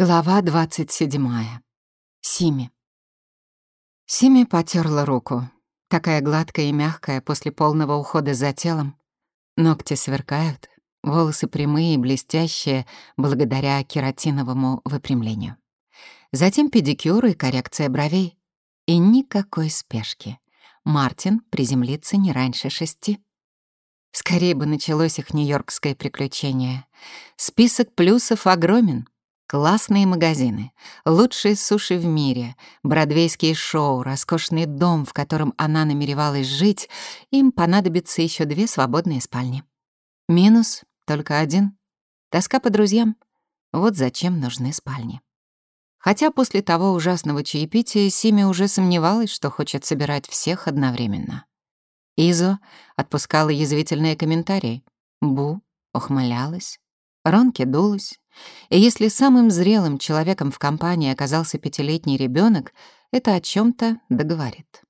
Глава 27. Сими. Сими потерла руку. Такая гладкая и мягкая после полного ухода за телом. Ногти сверкают, волосы прямые и блестящие благодаря кератиновому выпрямлению. Затем педикюр и коррекция бровей. И никакой спешки. Мартин приземлится не раньше шести. Скорее бы началось их нью-йоркское приключение. Список плюсов огромен — Классные магазины, лучшие суши в мире, бродвейские шоу, роскошный дом, в котором она намеревалась жить, им понадобится еще две свободные спальни. Минус только один. Тоска по друзьям. Вот зачем нужны спальни. Хотя после того ужасного чаепития Сими уже сомневалась, что хочет собирать всех одновременно. Изо отпускала язвительные комментарии. Бу ухмылялась. Ронки дулась. И если самым зрелым человеком в компании оказался пятилетний ребенок, это о чем то договорит.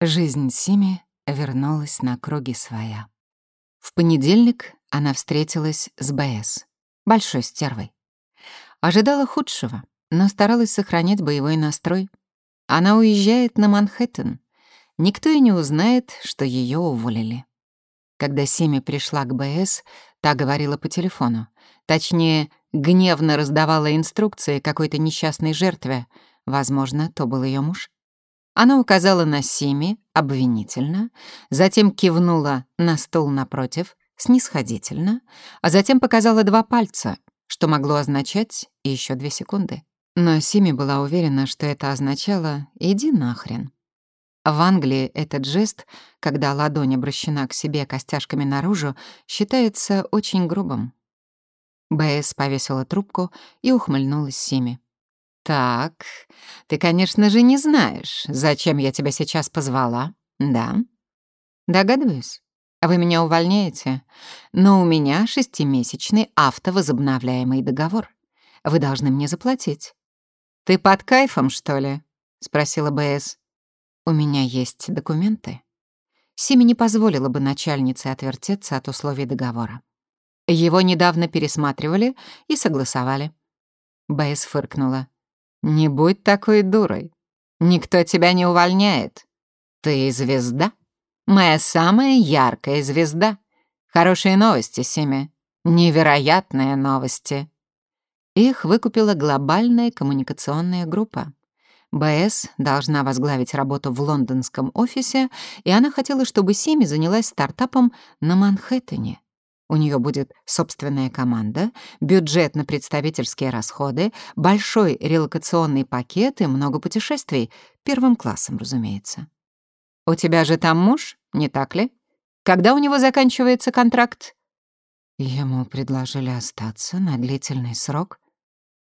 Жизнь Сими вернулась на круги своя. В понедельник она встретилась с БС, большой стервой. Ожидала худшего, но старалась сохранять боевой настрой. Она уезжает на Манхэттен. Никто и не узнает, что ее уволили. Когда Сими пришла к БС, та говорила по телефону. Точнее, гневно раздавала инструкции какой-то несчастной жертве. Возможно, то был ее муж. Она указала на Сими обвинительно, затем кивнула на стул напротив снисходительно, а затем показала два пальца, что могло означать еще две секунды. Но Сими была уверена, что это означало «иди нахрен». В Англии этот жест, когда ладонь обращена к себе костяшками наружу, считается очень грубым. Бэйс повесила трубку и ухмыльнулась Сими. «Так, ты, конечно же, не знаешь, зачем я тебя сейчас позвала, да?» «Догадываюсь. Вы меня увольняете, но у меня шестимесячный автовозобновляемый договор. Вы должны мне заплатить». «Ты под кайфом, что ли?» — спросила Бэйс. «У меня есть документы». Сими не позволила бы начальнице отвертеться от условий договора. Его недавно пересматривали и согласовали. Бэйс фыркнула. «Не будь такой дурой. Никто тебя не увольняет. Ты звезда. Моя самая яркая звезда. Хорошие новости, Сими. Невероятные новости». Их выкупила глобальная коммуникационная группа. БС должна возглавить работу в лондонском офисе, и она хотела, чтобы Сими занялась стартапом на Манхэттене. У нее будет собственная команда, бюджет на представительские расходы, большой релокационный пакет и много путешествий, первым классом, разумеется. У тебя же там муж, не так ли? Когда у него заканчивается контракт? Ему предложили остаться на длительный срок.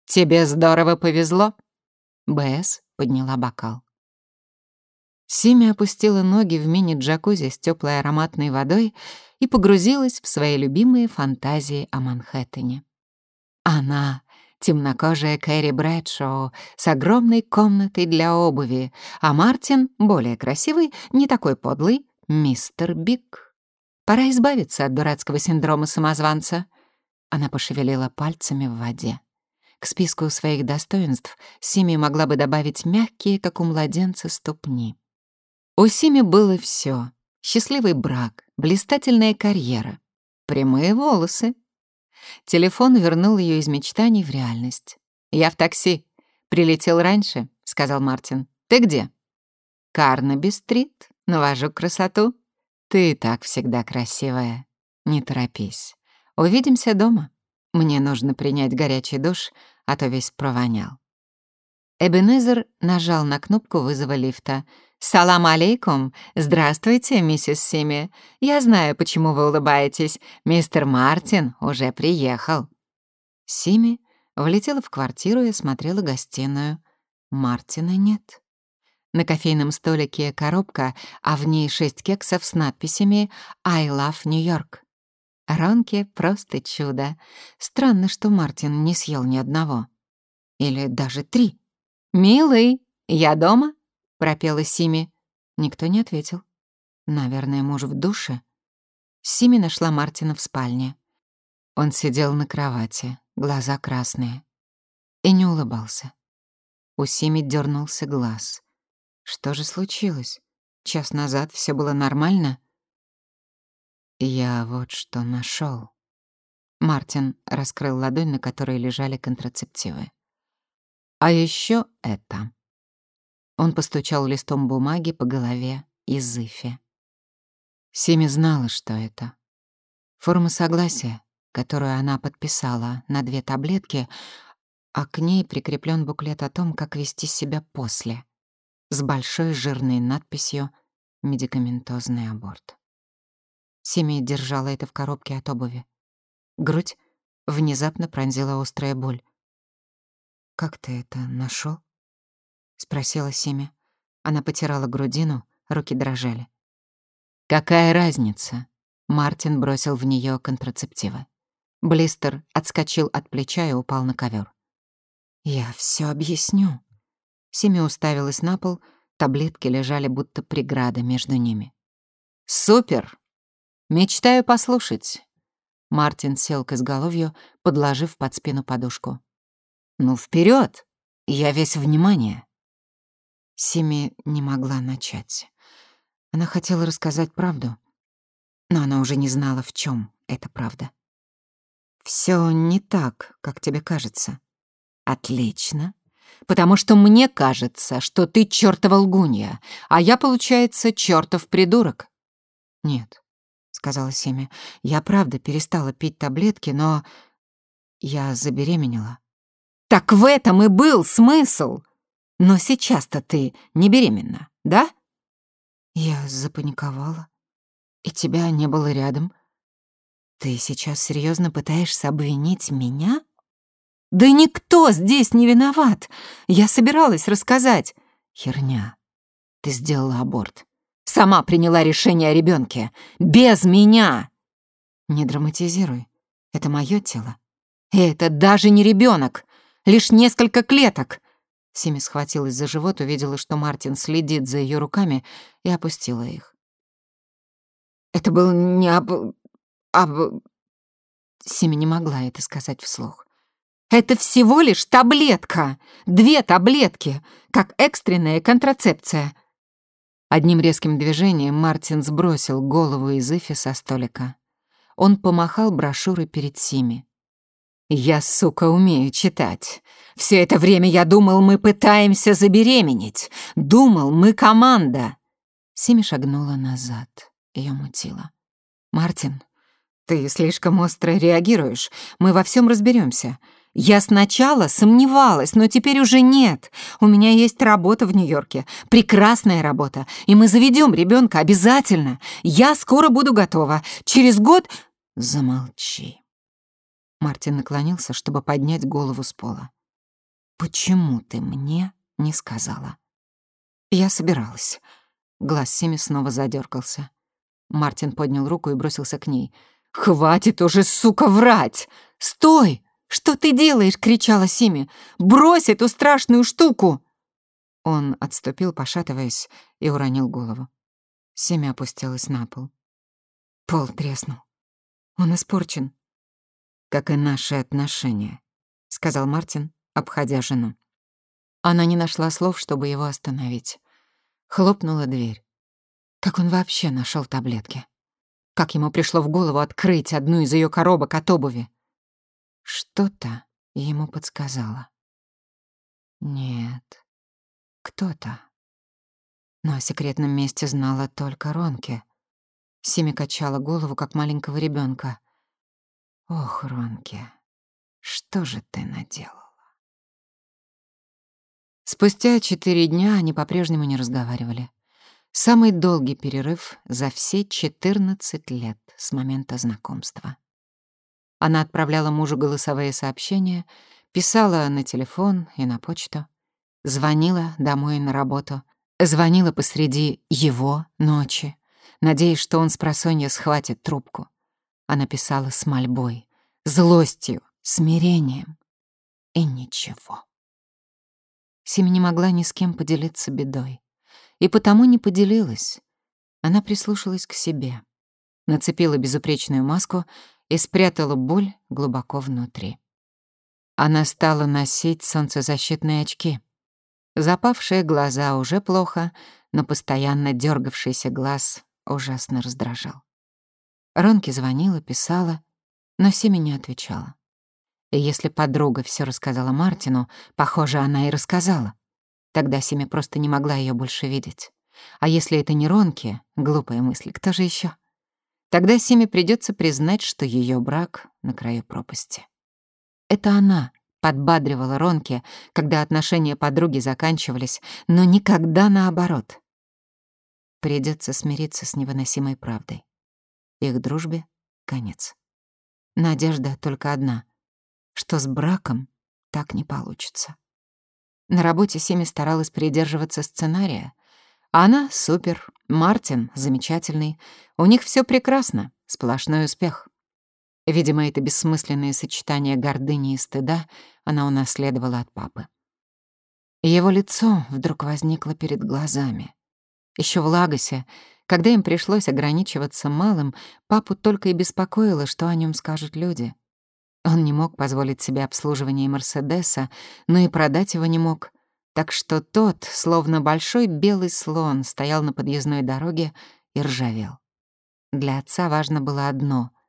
Тебе здорово повезло. Бэс подняла бокал. Сими опустила ноги в мини-джакузи с теплой ароматной водой и погрузилась в свои любимые фантазии о Манхэттене. Она — темнокожая Кэрри Брэдшоу с огромной комнатой для обуви, а Мартин — более красивый, не такой подлый, мистер Биг. Пора избавиться от дурацкого синдрома самозванца. Она пошевелила пальцами в воде. К списку своих достоинств Сими могла бы добавить мягкие, как у младенца, ступни. У Сими было все: Счастливый брак, блистательная карьера, прямые волосы. Телефон вернул ее из мечтаний в реальность. «Я в такси. Прилетел раньше», — сказал Мартин. «Ты где?» «Карнаби-стрит. Навожу красоту». «Ты и так всегда красивая. Не торопись. Увидимся дома. Мне нужно принять горячий душ, а то весь провонял». Эбенезер нажал на кнопку вызова лифта — «Салам алейкум! Здравствуйте, миссис Сими. Я знаю, почему вы улыбаетесь. Мистер Мартин уже приехал». Сими влетела в квартиру и осмотрела гостиную. Мартина нет. На кофейном столике коробка, а в ней шесть кексов с надписями «I love New York». Ронки просто чудо. Странно, что Мартин не съел ни одного. Или даже три. «Милый, я дома?» Пропела Сими. Никто не ответил. Наверное, муж в душе. Сими нашла Мартина в спальне. Он сидел на кровати, глаза красные. и не улыбался. У Сими дернулся глаз. Что же случилось? Час назад все было нормально? Я вот что нашел. Мартин раскрыл ладонь, на которой лежали контрацептивы. А еще это. Он постучал листом бумаги по голове Изыфе. Сими знала, что это. Форма согласия, которую она подписала на две таблетки, а к ней прикреплен буклет о том, как вести себя после, с большой жирной надписью «Медикаментозный аборт». Семи держала это в коробке от обуви. Грудь внезапно пронзила острая боль. «Как ты это нашел? Спросила Семи. Она потирала грудину, руки дрожали. «Какая разница?» Мартин бросил в нее контрацептивы. Блистер отскочил от плеча и упал на ковер. «Я все объясню». Сими уставилась на пол, таблетки лежали будто преграда между ними. «Супер! Мечтаю послушать». Мартин сел к изголовью, подложив под спину подушку. «Ну, вперед! Я весь внимание!» Сими не могла начать. Она хотела рассказать правду, но она уже не знала, в чем эта правда. Все не так, как тебе кажется. Отлично. Потому что мне кажется, что ты чёртова лгунья, а я, получается, чёртов придурок. Нет, сказала Семи. Я правда перестала пить таблетки, но я забеременела. Так в этом и был смысл. Но сейчас-то ты не беременна, да? Я запаниковала. И тебя не было рядом. Ты сейчас серьезно пытаешься обвинить меня? Да никто здесь не виноват. Я собиралась рассказать. Херня. Ты сделала аборт. Сама приняла решение о ребенке. Без меня. Не драматизируй. Это мое тело. И это даже не ребенок, лишь несколько клеток. Сими схватилась за живот, увидела, что Мартин следит за ее руками, и опустила их. Это был не об... об... Сими не могла это сказать вслух. Это всего лишь таблетка. Две таблетки, как экстренная контрацепция. Одним резким движением Мартин сбросил голову из Ифи со столика. Он помахал брошюрой перед Сими. «Я, сука, умею читать. Все это время я думал, мы пытаемся забеременеть. Думал, мы команда». Сими шагнула назад. Ее мутило. «Мартин, ты слишком остро реагируешь. Мы во всем разберемся. Я сначала сомневалась, но теперь уже нет. У меня есть работа в Нью-Йорке, прекрасная работа, и мы заведем ребенка обязательно. Я скоро буду готова. Через год... Замолчи. Мартин наклонился, чтобы поднять голову с пола. Почему ты мне не сказала? Я собиралась. Глаз Сими снова задергался. Мартин поднял руку и бросился к ней. «Хватит уже, сука, врать! Стой!» «Что ты делаешь?» — кричала Сими. «Брось эту страшную штуку!» Он отступил, пошатываясь, и уронил голову. Сими опустилась на пол. Пол треснул. Он испорчен. «Как и наши отношения», — сказал Мартин, обходя жену. Она не нашла слов, чтобы его остановить. Хлопнула дверь. Как он вообще нашел таблетки? Как ему пришло в голову открыть одну из ее коробок от обуви? Что-то ему подсказало. Нет, кто-то. Но о секретном месте знала только Ронки. Сими качала голову, как маленького ребенка. Ох, Ронки, что же ты наделала? Спустя четыре дня они по-прежнему не разговаривали. Самый долгий перерыв за все 14 лет с момента знакомства. Она отправляла мужу голосовые сообщения, писала на телефон и на почту, звонила домой на работу, звонила посреди его ночи, надеясь, что он с просонья схватит трубку. Она писала с мольбой, злостью, смирением и ничего. Сим не могла ни с кем поделиться бедой, и потому не поделилась. Она прислушалась к себе, нацепила безупречную маску и спрятала боль глубоко внутри. Она стала носить солнцезащитные очки. Запавшие глаза уже плохо, но постоянно дергавшийся глаз ужасно раздражал. Ронки звонила, писала, но Сими не отвечала. И если подруга все рассказала Мартину, похоже, она и рассказала. Тогда Сими просто не могла ее больше видеть. А если это не Ронки, глупая мысль, кто же еще? Тогда Симе придется признать, что ее брак на краю пропасти. Это она подбадривала Ронки, когда отношения подруги заканчивались, но никогда наоборот. Придется смириться с невыносимой правдой. Их дружбе конец. Надежда только одна, что с браком так не получится. На работе Сими старалась придерживаться сценария. Она супер, Мартин замечательный. У них все прекрасно, сплошной успех. Видимо, это бессмысленное сочетание гордыни и стыда она унаследовала от папы. Его лицо вдруг возникло перед глазами. Еще в Лагосе, когда им пришлось ограничиваться малым, папу только и беспокоило, что о нем скажут люди. Он не мог позволить себе обслуживание Мерседеса, но и продать его не мог. Так что тот, словно большой белый слон, стоял на подъездной дороге и ржавел. Для отца важно было одно —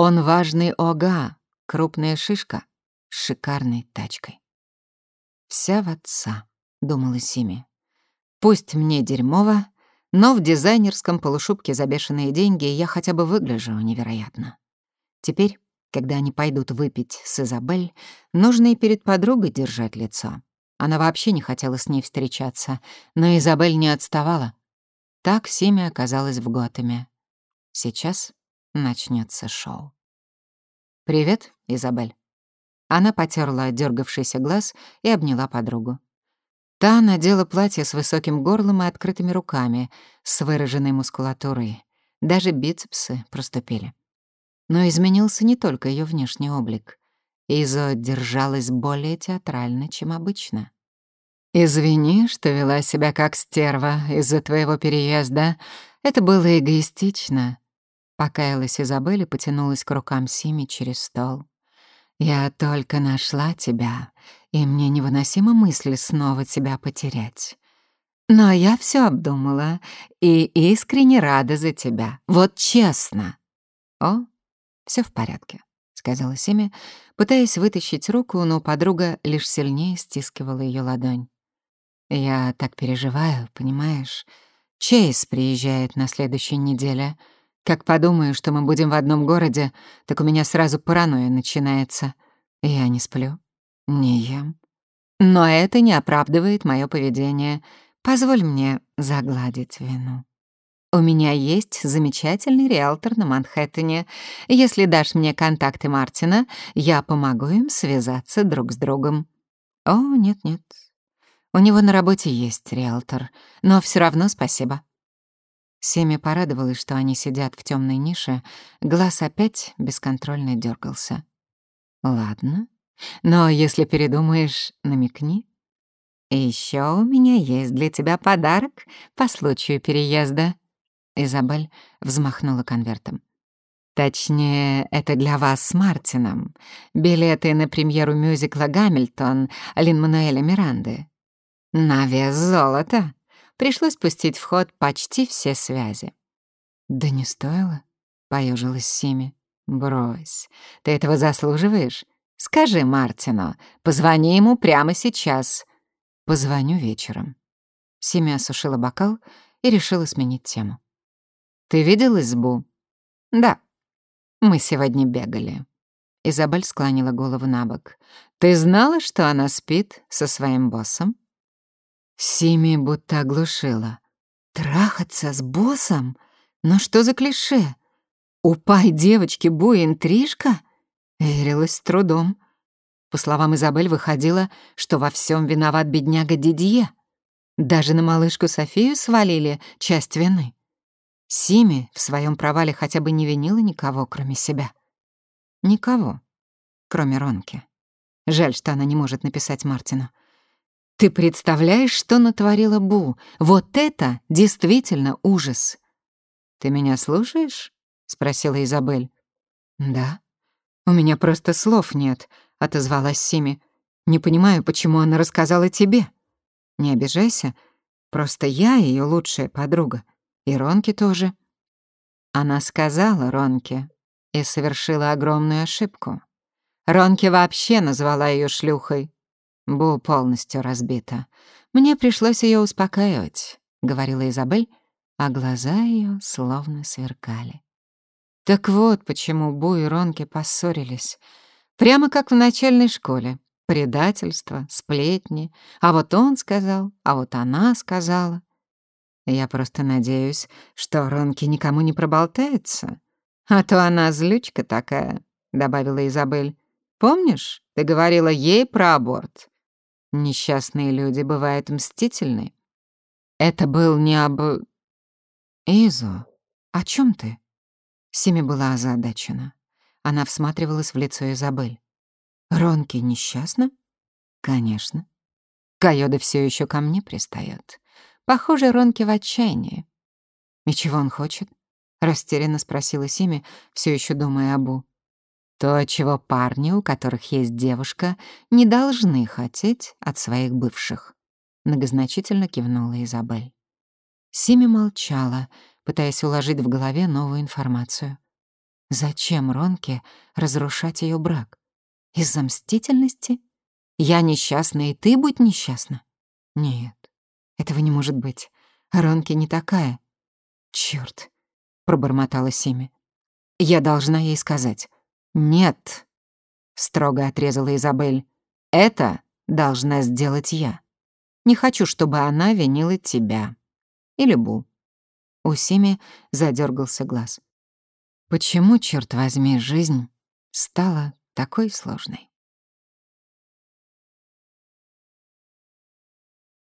он важный ога, крупная шишка с шикарной тачкой. «Вся в отца», — думала Сими. «Пусть мне дерьмово, но в дизайнерском полушубке за бешеные деньги я хотя бы выгляжу невероятно. Теперь, когда они пойдут выпить с Изабель, нужно и перед подругой держать лицо. Она вообще не хотела с ней встречаться, но Изабель не отставала. Так Сими оказалась в Готэме. Сейчас начнется шоу. «Привет, Изабель». Она потерла дергавшийся глаз и обняла подругу. Та надела платье с высоким горлом и открытыми руками, с выраженной мускулатурой. Даже бицепсы проступили. Но изменился не только ее внешний облик. Изо держалась более театрально, чем обычно. «Извини, что вела себя как стерва из-за твоего переезда. Это было эгоистично. Покаялась Изабель и потянулась к рукам Сими через стол. «Я только нашла тебя, и мне невыносима мысль снова тебя потерять. Но я все обдумала и искренне рада за тебя. Вот честно». «О, все в порядке», — сказала Сими, пытаясь вытащить руку, но подруга лишь сильнее стискивала ее ладонь. «Я так переживаю, понимаешь? Чейз приезжает на следующей неделе». Как подумаю, что мы будем в одном городе, так у меня сразу паранойя начинается. Я не сплю, не ем. Но это не оправдывает мое поведение. Позволь мне загладить вину. У меня есть замечательный риэлтор на Манхэттене. Если дашь мне контакты Мартина, я помогу им связаться друг с другом. О, нет-нет. У него на работе есть риэлтор, но все равно спасибо. Семи порадовалась, что они сидят в темной нише, глаз опять бесконтрольно дергался. «Ладно, но если передумаешь, намекни. Еще у меня есть для тебя подарок по случаю переезда». Изабель взмахнула конвертом. Точнее, это для вас с Мартином. Билеты на премьеру мюзикла «Гамильтон» Лин-Мануэля Миранды. На вес золота. Пришлось пустить в ход почти все связи. «Да не стоило», — поежилась Сими. «Брось, ты этого заслуживаешь? Скажи Мартину, позвони ему прямо сейчас». «Позвоню вечером». Сими осушила бокал и решила сменить тему. «Ты виделась с Бу?» «Да. Мы сегодня бегали». Изабель склонила голову на бок. «Ты знала, что она спит со своим боссом?» Сими будто оглушила. Трахаться с боссом? Но что за клише? Упай девочки Бу интрижка? Верилась с трудом. По словам Изабель, выходило, что во всем виноват бедняга Дидье. Даже на малышку Софию свалили часть вины. Сими в своем провале хотя бы не винила никого, кроме себя. Никого, кроме Ронки. Жаль, что она не может написать Мартину. Ты представляешь, что натворила Бу? Вот это действительно ужас. Ты меня слушаешь? спросила Изабель. Да. У меня просто слов нет. — отозвалась Сими. «Не понимаю, почему она рассказала тебе. Не обижайся, просто я ее лучшая подруга. И Ронки тоже». Она сказала Ронке и совершила огромную ошибку. Ронки вообще назвала ее шлюхой. Бу полностью разбита. Мне пришлось ее успокаивать, говорила Изабель, а глаза ее словно сверкали. Так вот, почему Бу и Ронки поссорились. Прямо как в начальной школе. Предательство, сплетни. А вот он сказал, а вот она сказала. Я просто надеюсь, что Ронки никому не проболтается. А то она злючка такая, — добавила Изабель. Помнишь, ты говорила ей про аборт? Несчастные люди бывают мстительны. Это был не об... Изо, о чем ты? Сими была озадачена. Она всматривалась в лицо Изабель. «Ронки несчастна?» «Конечно. Кайода все еще ко мне пристает. Похоже, Ронки в отчаянии». «И чего он хочет?» — растерянно спросила Сими, все еще думая об То, чего парни, у которых есть девушка, не должны хотеть от своих бывших. Многозначительно кивнула Изабель. Сими молчала, пытаясь уложить в голове новую информацию. Зачем Ронке разрушать ее брак? Из-за мстительности? Я несчастна, и ты будь несчастна? Нет, этого не может быть. Ронки не такая. Чёрт, пробормотала Сими. Я должна ей сказать. Нет, строго отрезала Изабель. Это должна сделать я. Не хочу, чтобы она винила тебя. Или Бу. У Сими задергался глаз. Почему, черт возьми, жизнь стала такой сложной?